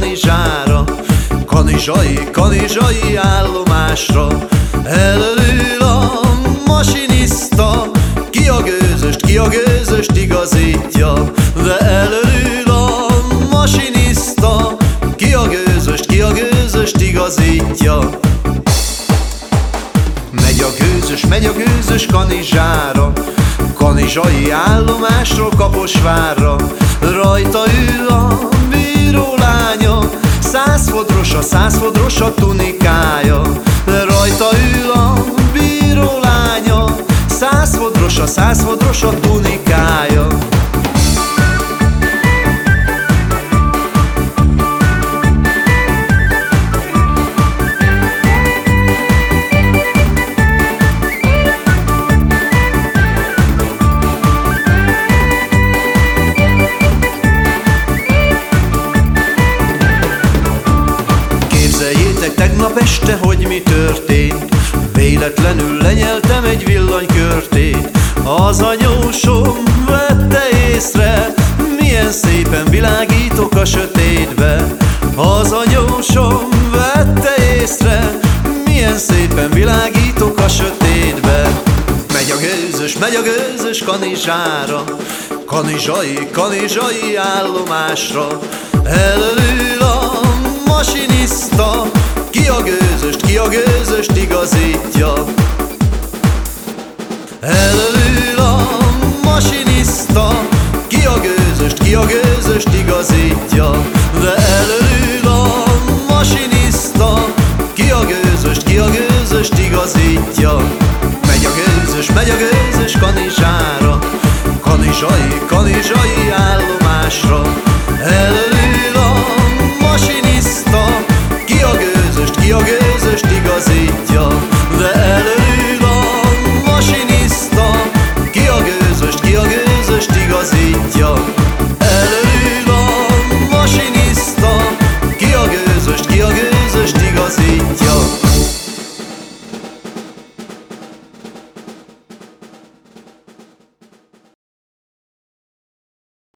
kanizsára Kanizsai, kanizsai állomásra. Elől a masiniszta Ki a gőzöst, ki a gőzöst igazítja. De elől a masiniszta Ki a gőzöst, ki a gőzöst igazítja. Megy a gőzös, megy a gőzös kanizsára Kanizsai állomásról Kaposvárra. Rajta ül Százfodros a százfodros a tunikája. Rajta ül a bíró lánya Százfodros a százfodros a tunikája Képzeljétek tegnap este, hogy mi történt? Véletlenül lenyeltem egy villanykörtét. Az anyósom vette észre Milyen szépen világítok a sötétbe. Az anyósom vette észre Milyen szépen világítok a sötétbe. Megy a gőzös, megy a gőzös kanizsára Kanizsai, kanizsai állomásra. Elől a masiniszta Ki a gőzöst, ki a gőzöst igazítja